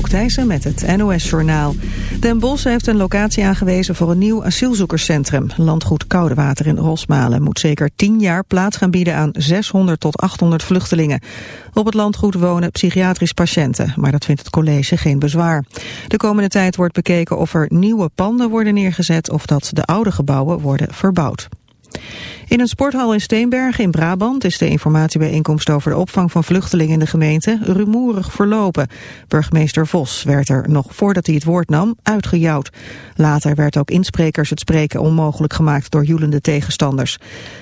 Anouk met het NOS-journaal. Den Bosch heeft een locatie aangewezen voor een nieuw asielzoekerscentrum. Landgoed Koudewater in Rosmalen moet zeker 10 jaar plaats gaan bieden aan 600 tot 800 vluchtelingen. Op het landgoed wonen psychiatrisch patiënten, maar dat vindt het college geen bezwaar. De komende tijd wordt bekeken of er nieuwe panden worden neergezet of dat de oude gebouwen worden verbouwd. In een sporthal in Steenbergen in Brabant is de informatiebijeenkomst over de opvang van vluchtelingen in de gemeente rumoerig verlopen. Burgemeester Vos werd er nog voordat hij het woord nam uitgejouwd. Later werd ook insprekers het spreken onmogelijk gemaakt door joelende tegenstanders.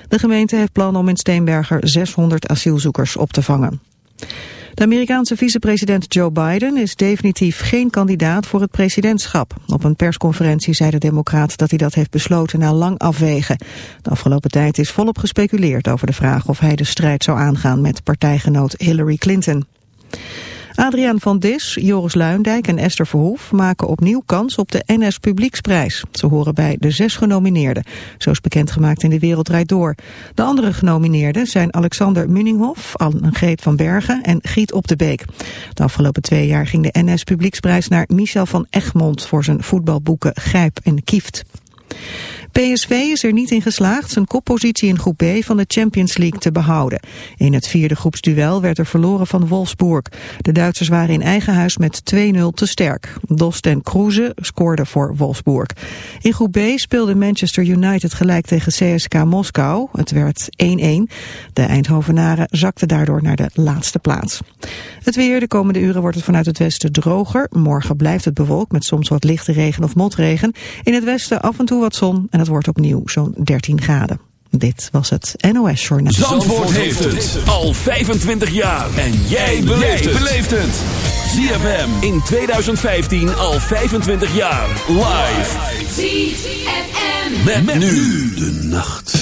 De gemeente heeft plan om in Steenberger 600 asielzoekers op te vangen. De Amerikaanse vicepresident Joe Biden is definitief geen kandidaat voor het presidentschap. Op een persconferentie zei de democraat dat hij dat heeft besloten na lang afwegen. De afgelopen tijd is volop gespeculeerd over de vraag of hij de strijd zou aangaan met partijgenoot Hillary Clinton. Adriaan van Dis, Joris Luindijk en Esther Verhoef maken opnieuw kans op de NS Publieksprijs. Ze horen bij de zes genomineerden. Zo is bekendgemaakt in De Wereld Draait Door. De andere genomineerden zijn Alexander Munninghoff, Greet van Bergen en Giet Op de Beek. De afgelopen twee jaar ging de NS Publieksprijs naar Michel van Egmond voor zijn voetbalboeken Grijp en Kieft. PSV is er niet in geslaagd zijn koppositie in groep B van de Champions League te behouden. In het vierde groepsduel werd er verloren van Wolfsburg. De Duitsers waren in eigen huis met 2-0 te sterk. Dost en Kroeze scoorden voor Wolfsburg. In groep B speelde Manchester United gelijk tegen CSK Moskou. Het werd 1-1. De Eindhovenaren zakten daardoor naar de laatste plaats. Het weer, de komende uren wordt het vanuit het westen droger. Morgen blijft het bewolkt met soms wat lichte regen of motregen. In het westen af en toe wat zon en het wordt opnieuw zo'n 13 graden. Dit was het NOS Journaal. Zandvoort, heeft het al 25 jaar. En jij beleeft het. ZFM in 2015 al 25 jaar. Live. ZFM. met nu de nacht.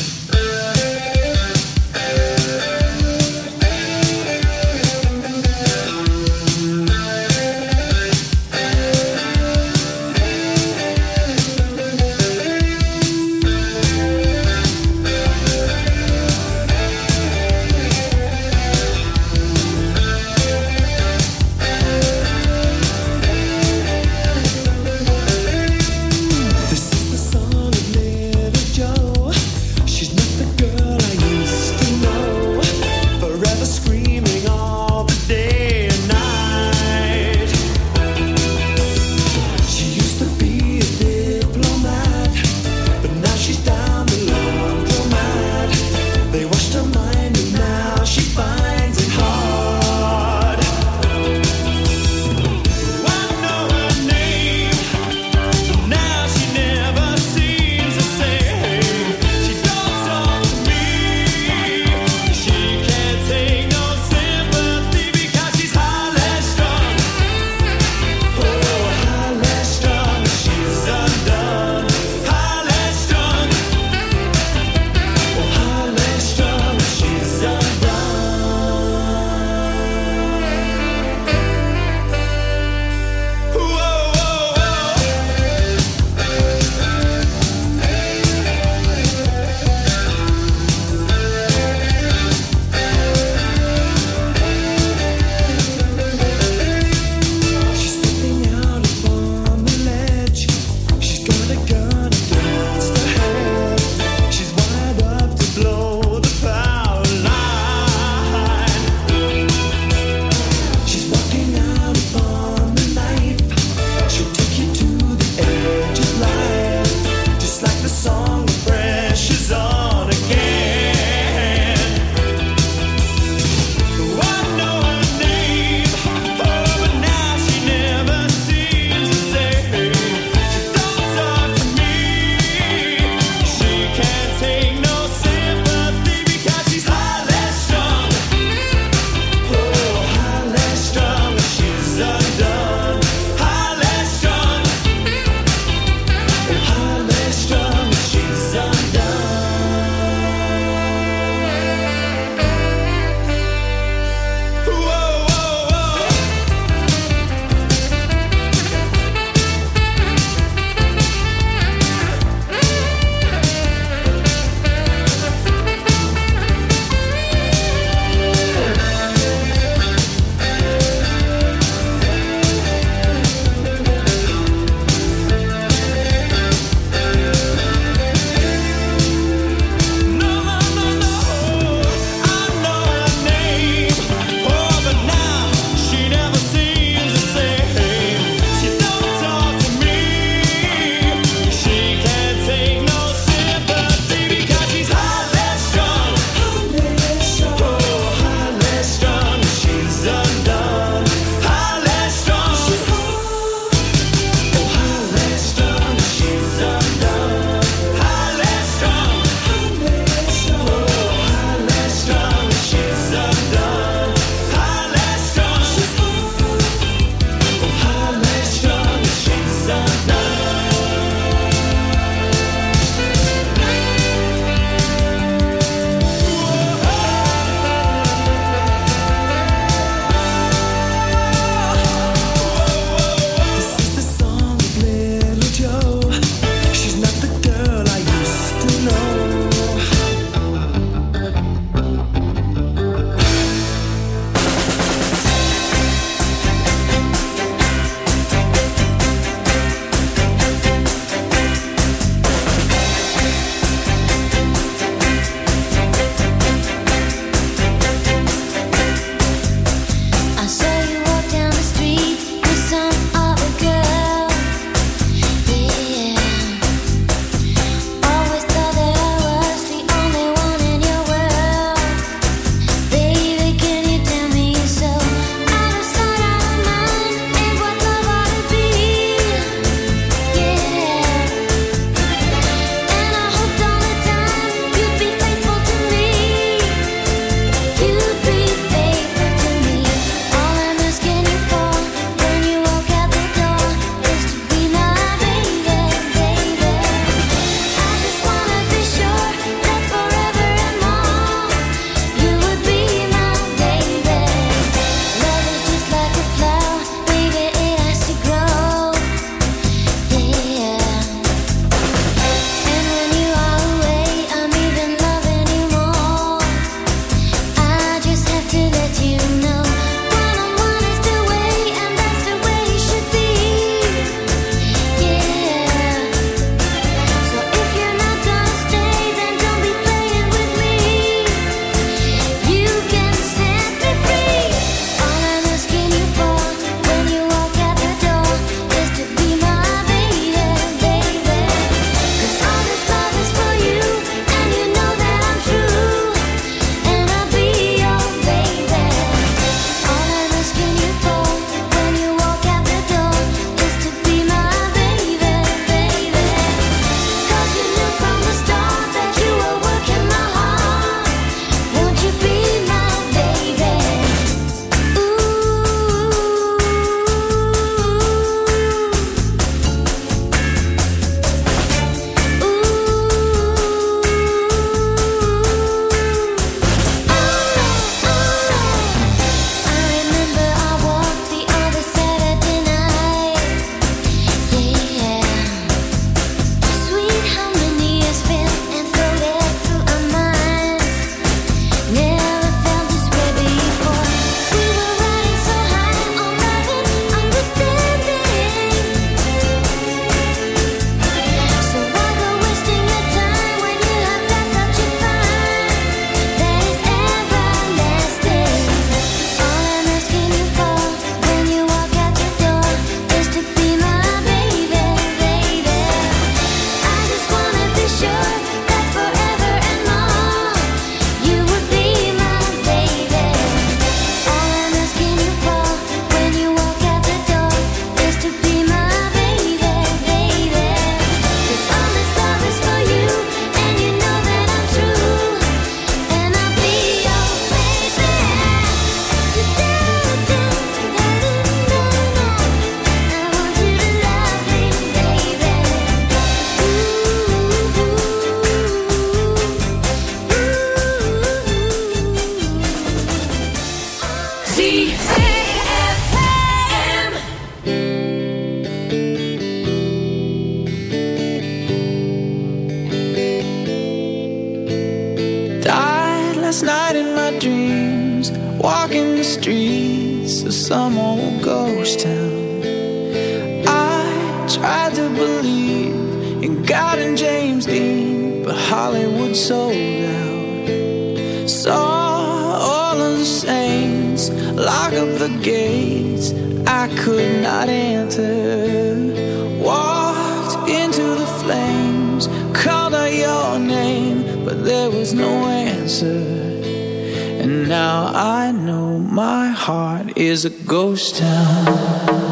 Is a ghost town.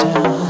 still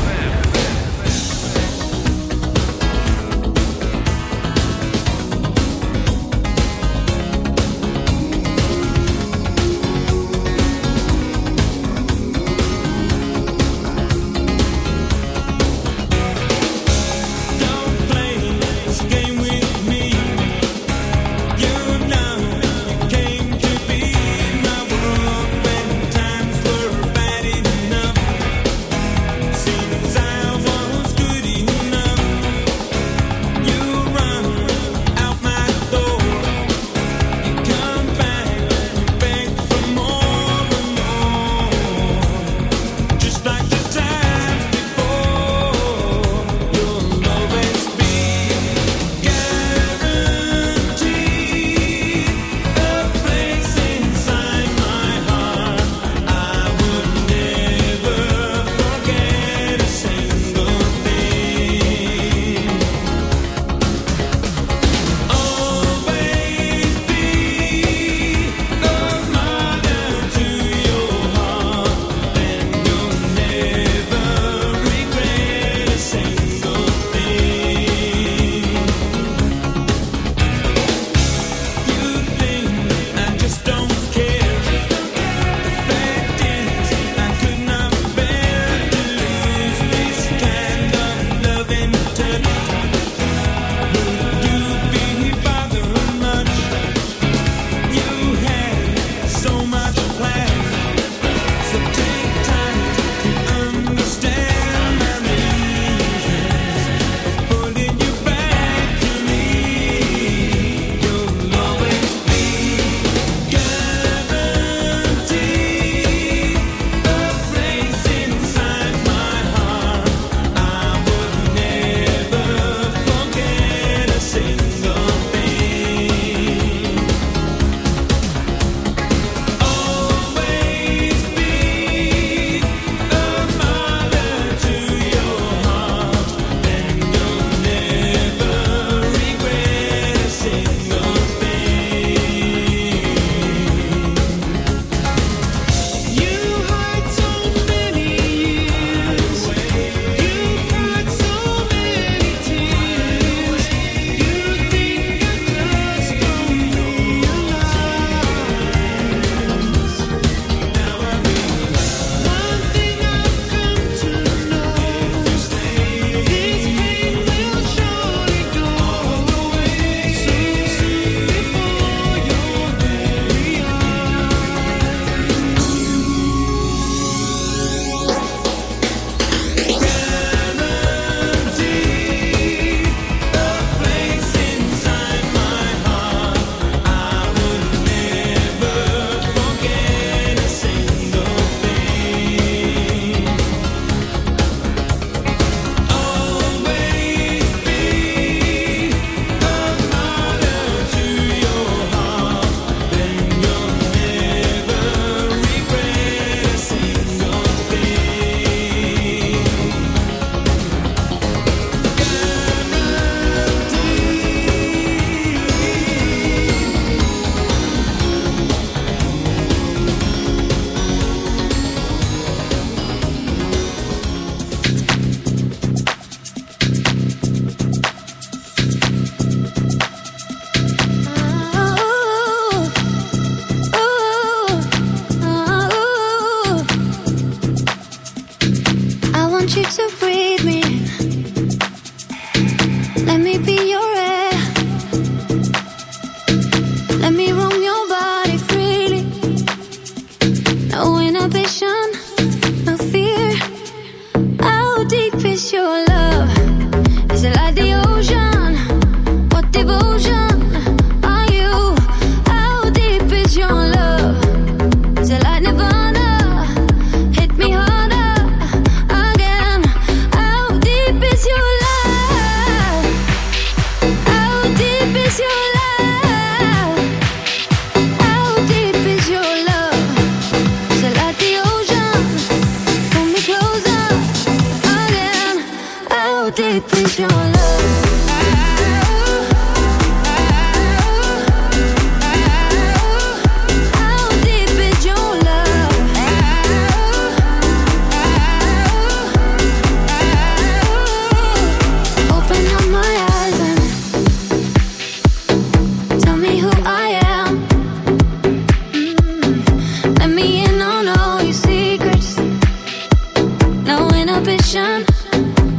inhibition,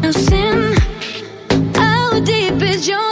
no sin. How deep is your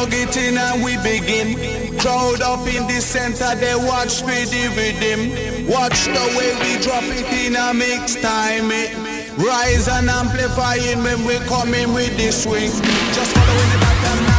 plug it in and we begin. Crowd up in the center, they watch me the rhythm. Watch the way we drop it in a mix time. It rise and amplifying when we come in with the swing. Just following the pattern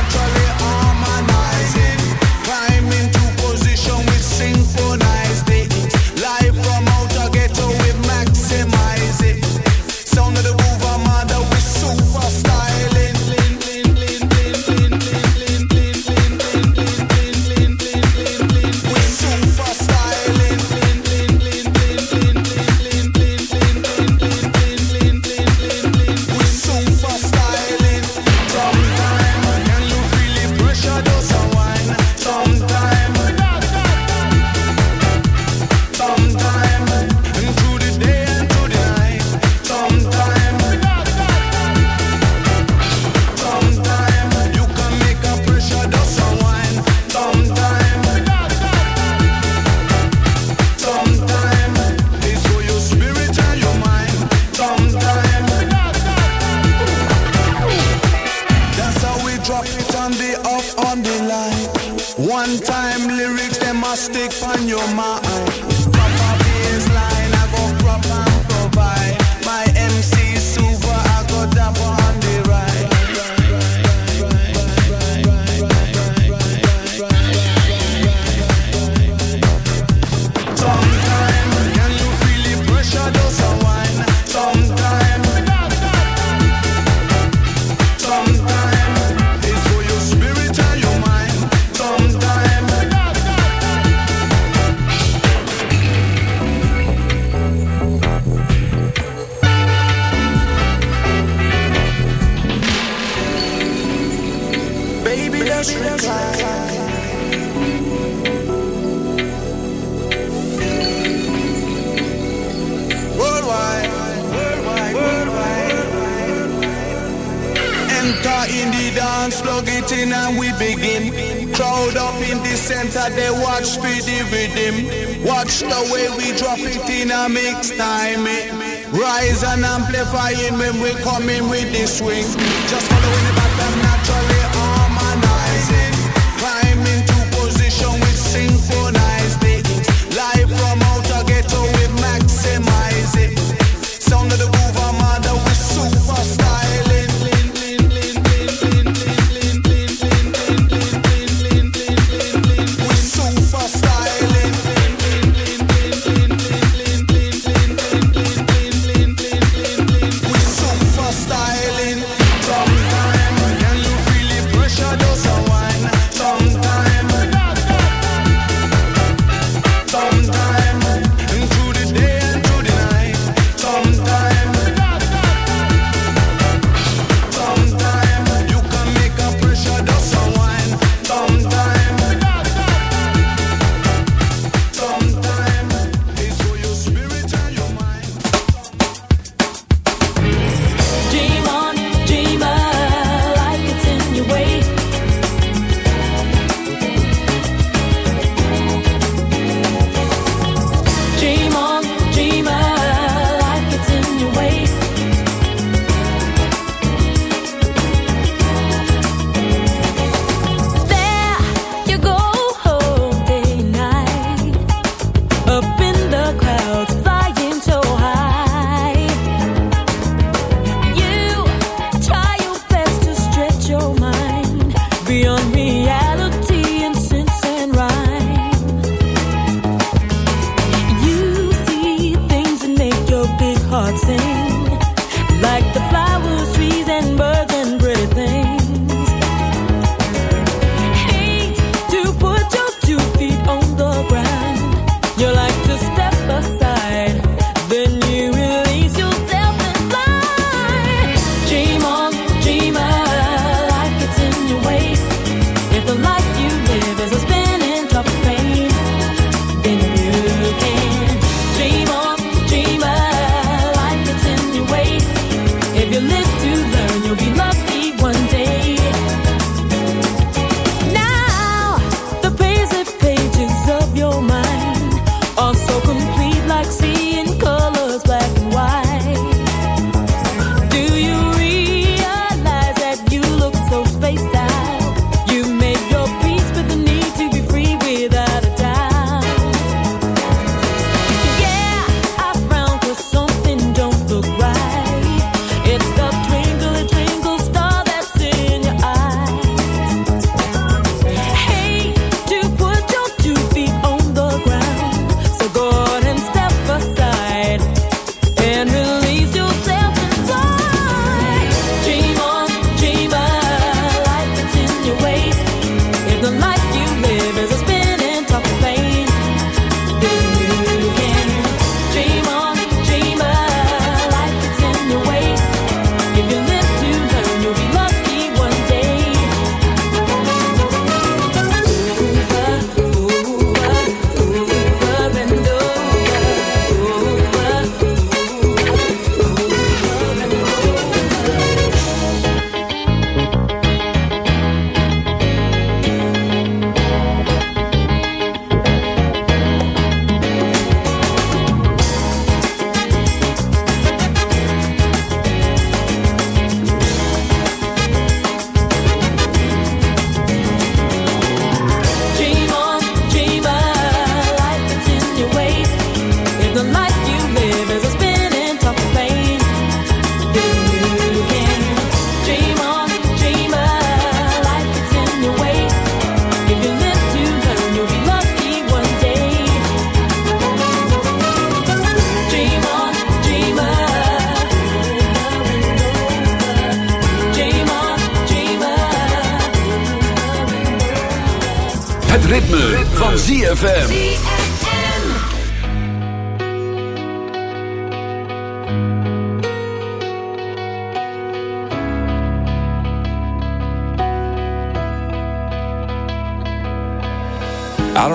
and amplifying when we're coming with this swing. Just following.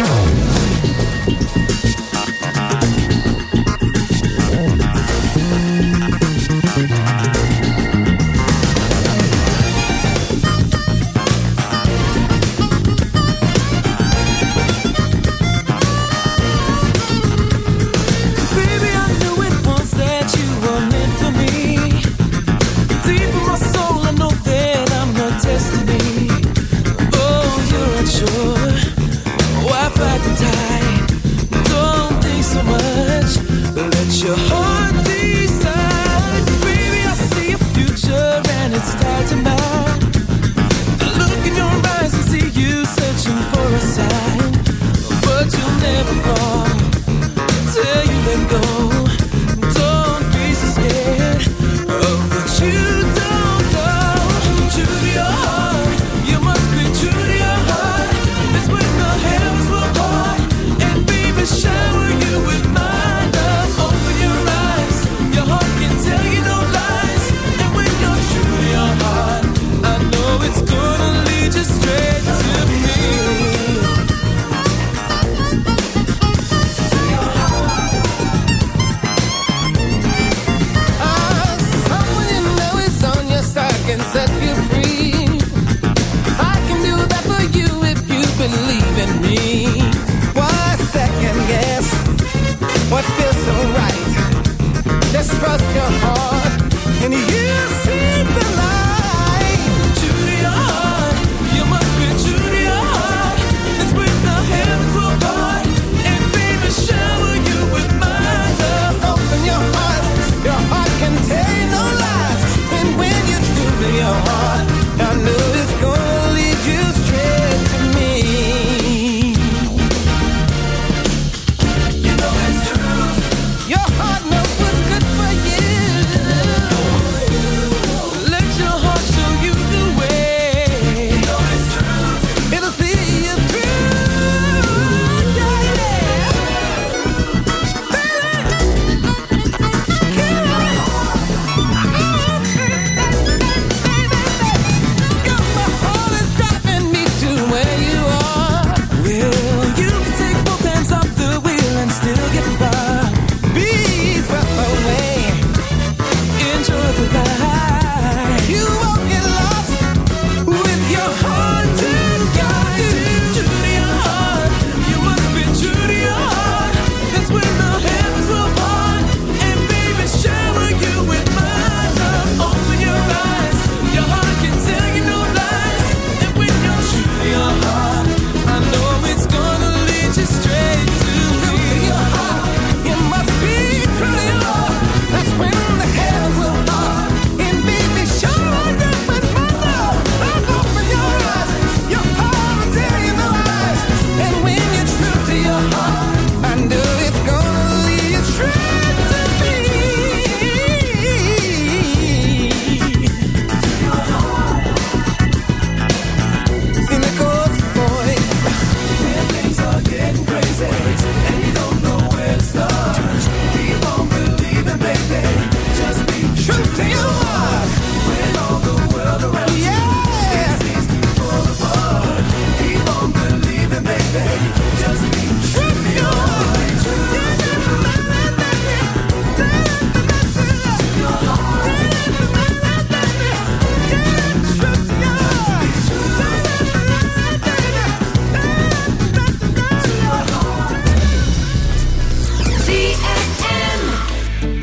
Oh.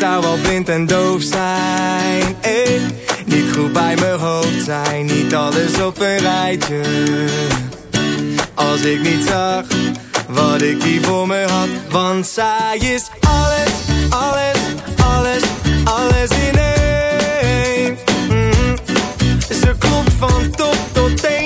zou wel blind en doof zijn. Eh, niet goed bij mijn hoofd zijn, niet alles op een rijtje. Als ik niet zag wat ik hier voor me had, want zij is alles, alles, alles, alles in één. Mm Ze klopt van top tot teen.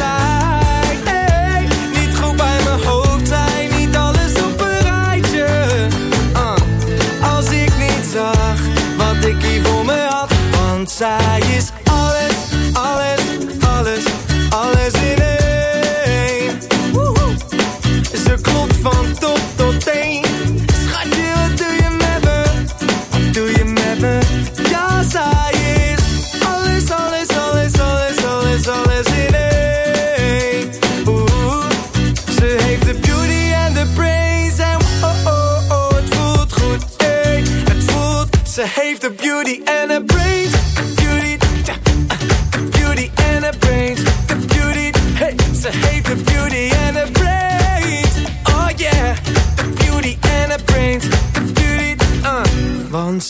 sai.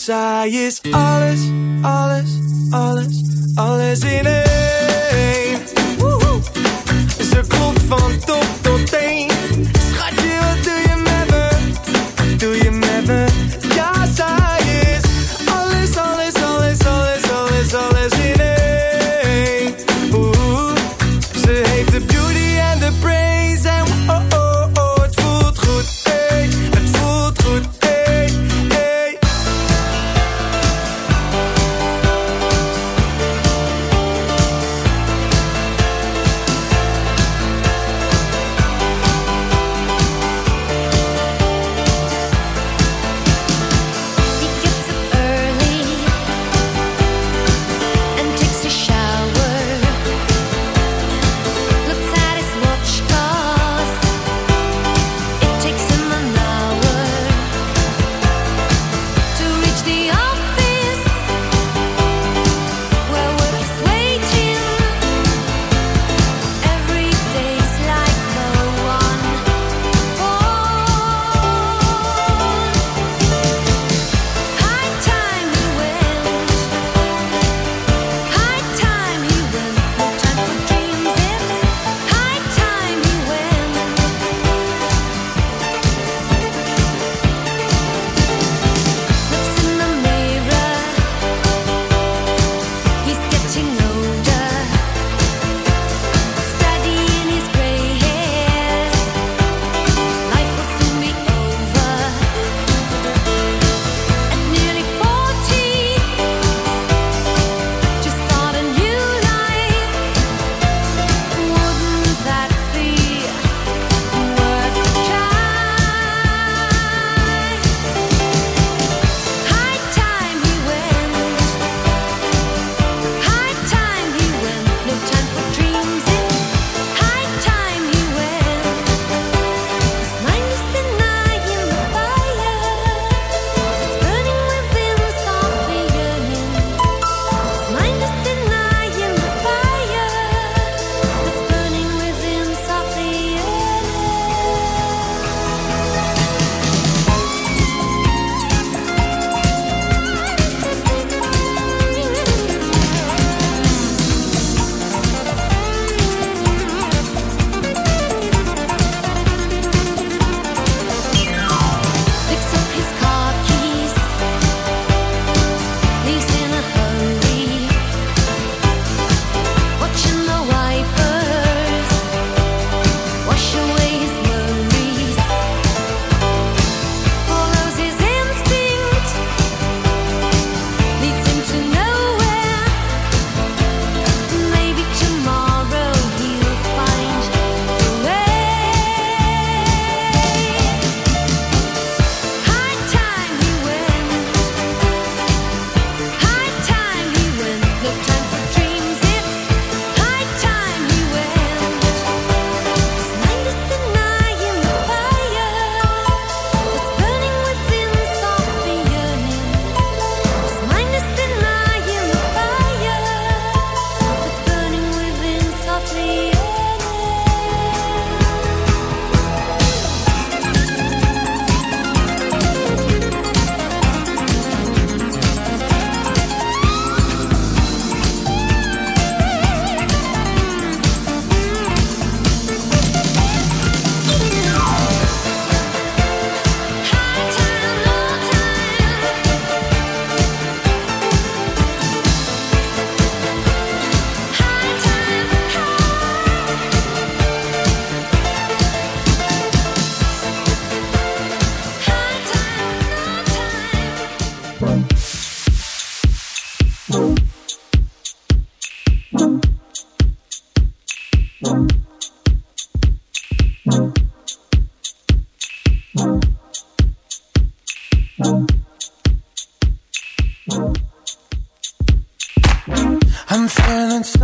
I is alles, alles, alles, alles in het.